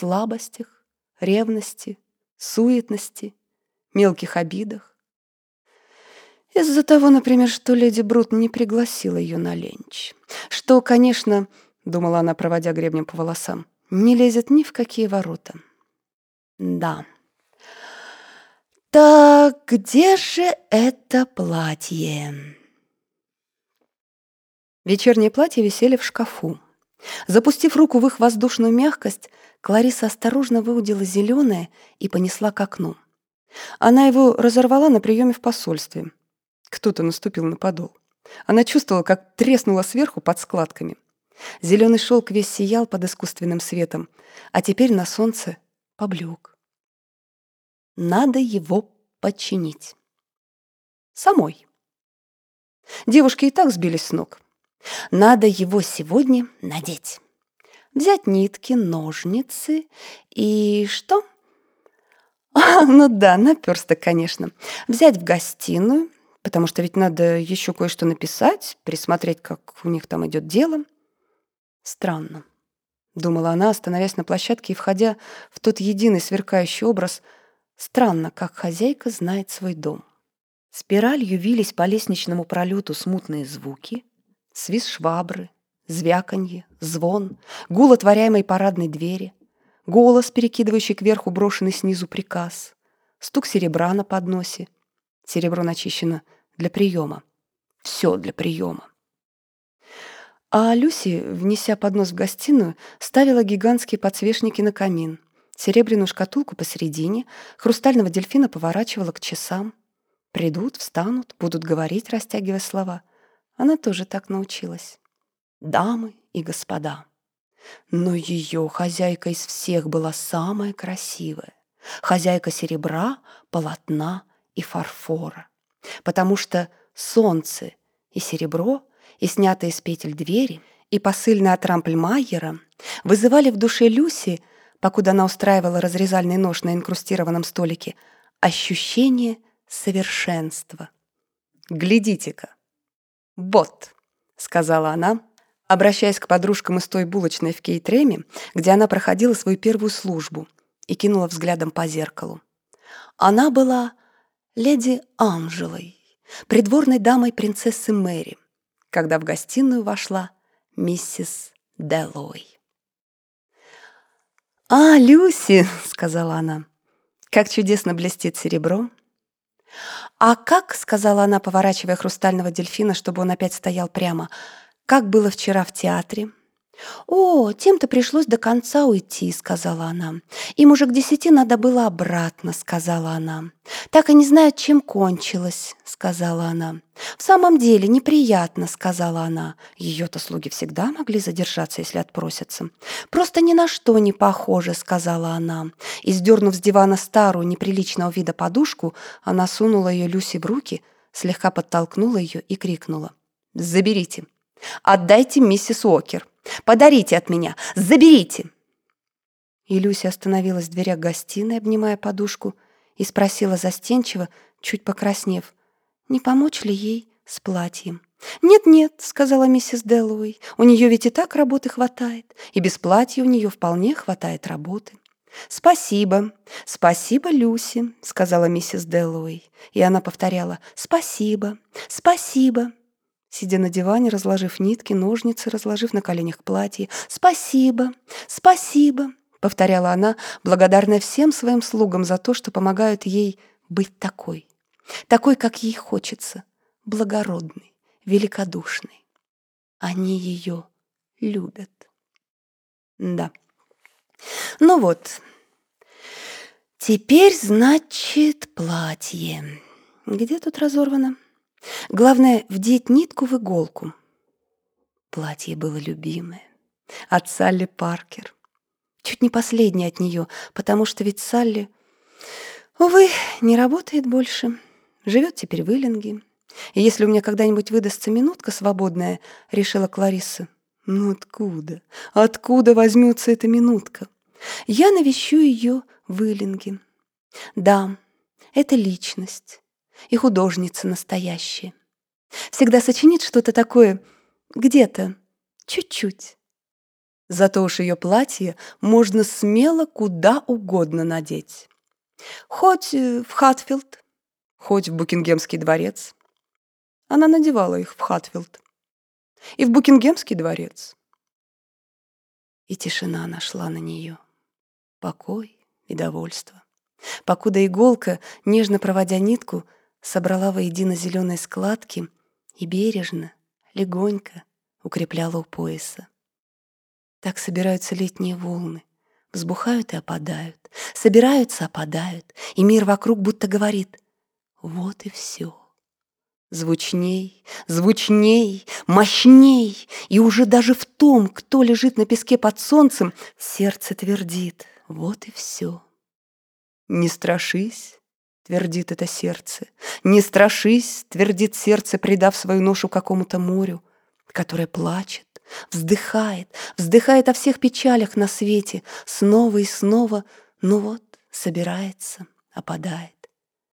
слабостях, ревности, суетности, мелких обидах. Из-за того, например, что леди Брут не пригласила ее на ленч. Что, конечно, думала она, проводя гребнем по волосам, не лезет ни в какие ворота. Да. Так где же это платье? Вечерние платья висели в шкафу. Запустив руку в их воздушную мягкость, Клариса осторожно выудила зеленое и понесла к окну. Она его разорвала на приеме в посольстве. Кто-то наступил на подол. Она чувствовала, как треснула сверху под складками. Зеленый шелк весь сиял под искусственным светом, а теперь на солнце поблек. Надо его починить. Самой. Девушки и так сбились с ног. Надо его сегодня надеть. Взять нитки, ножницы и что? А, ну да, наперсток, конечно. Взять в гостиную, потому что ведь надо еще кое-что написать, присмотреть, как у них там идет дело. Странно, думала она, остановясь на площадке и входя в тот единый сверкающий образ. Странно, как хозяйка знает свой дом. Спиралью вились по лестничному пролету смутные звуки, свист швабры, звяканье, звон, гул отворяемой парадной двери, голос, перекидывающий кверху брошенный снизу приказ, стук серебра на подносе. Серебро начищено для приема. Все для приема. А Люси, внеся поднос в гостиную, ставила гигантские подсвечники на камин, серебряную шкатулку посередине, хрустального дельфина поворачивала к часам. Придут, встанут, будут говорить, растягивая слова. Она тоже так научилась. Дамы и господа. Но ее хозяйка из всех была самая красивая. Хозяйка серебра, полотна и фарфора. Потому что солнце и серебро и снятые с петель двери, и посыльный от Рампльмайера вызывали в душе Люси, покуда она устраивала разрезальный нож на инкрустированном столике, ощущение совершенства. «Глядите-ка!» «Вот», — сказала она, обращаясь к подружкам из той булочной в Кейтреме, где она проходила свою первую службу, и кинула взглядом по зеркалу. Она была леди Анжелой, придворной дамой принцессы Мэри, когда в гостиную вошла миссис Делой. «А, Люси!» — сказала она. «Как чудесно блестит серебро!» «А как?» — сказала она, поворачивая хрустального дельфина, чтобы он опять стоял прямо. «Как было вчера в театре?» «О, тем-то пришлось до конца уйти», — сказала она. «Им уже к десяти надо было обратно», — сказала она. «Так и не знают, чем кончилось», — сказала она. «В самом деле неприятно», — сказала она. Ее-то слуги всегда могли задержаться, если отпросятся. «Просто ни на что не похоже», — сказала она. И, сдернув с дивана старую, неприличного вида подушку, она сунула ее Люси в руки, слегка подтолкнула ее и крикнула. «Заберите! Отдайте миссис Уокер!» Подарите от меня! Заберите!» И Люся остановилась в дверях гостиной, обнимая подушку, и спросила застенчиво, чуть покраснев, не помочь ли ей с платьем. «Нет-нет», — сказала миссис Дэллоуэй, «у нее ведь и так работы хватает, и без платья у нее вполне хватает работы». «Спасибо, спасибо, Люси», — сказала миссис Дэллоуэй, и она повторяла «Спасибо, спасибо» сидя на диване, разложив нитки, ножницы, разложив на коленях платье. «Спасибо! Спасибо!» — повторяла она, благодарная всем своим слугам за то, что помогают ей быть такой. Такой, как ей хочется, благородной, великодушной. Они ее любят. Да. Ну вот. Теперь, значит, платье. Где тут разорвано? Главное — вдеть нитку в иголку. Платье было любимое. От Салли Паркер. Чуть не последнее от нее, потому что ведь Салли, увы, не работает больше. Живет теперь в Иллинге. И если у меня когда-нибудь выдастся минутка свободная, решила Кларисса, ну откуда? Откуда возьмется эта минутка? Я навещу ее в Иллинге. Да, это личность и художница настоящая. Всегда сочинит что-то такое где-то, чуть-чуть. Зато уж ее платье можно смело куда угодно надеть. Хоть э, в Хатфилд, хоть в Букингемский дворец. Она надевала их в Хатфилд. И в Букингемский дворец. И тишина нашла на нее. Покой и довольство. Покуда иголка, нежно проводя нитку, собрала воедино зеленые складки и бережно, легонько укрепляла у пояса. Так собираются летние волны, взбухают и опадают, собираются, опадают, и мир вокруг будто говорит «Вот и все». Звучней, звучней, мощней, и уже даже в том, кто лежит на песке под солнцем, сердце твердит «Вот и все». «Не страшись», — твердит это сердце, «не страшись», — твердит сердце, придав свою ношу какому-то морю, которое плачет, вздыхает, вздыхает о всех печалях на свете, снова и снова, ну вот, собирается, опадает.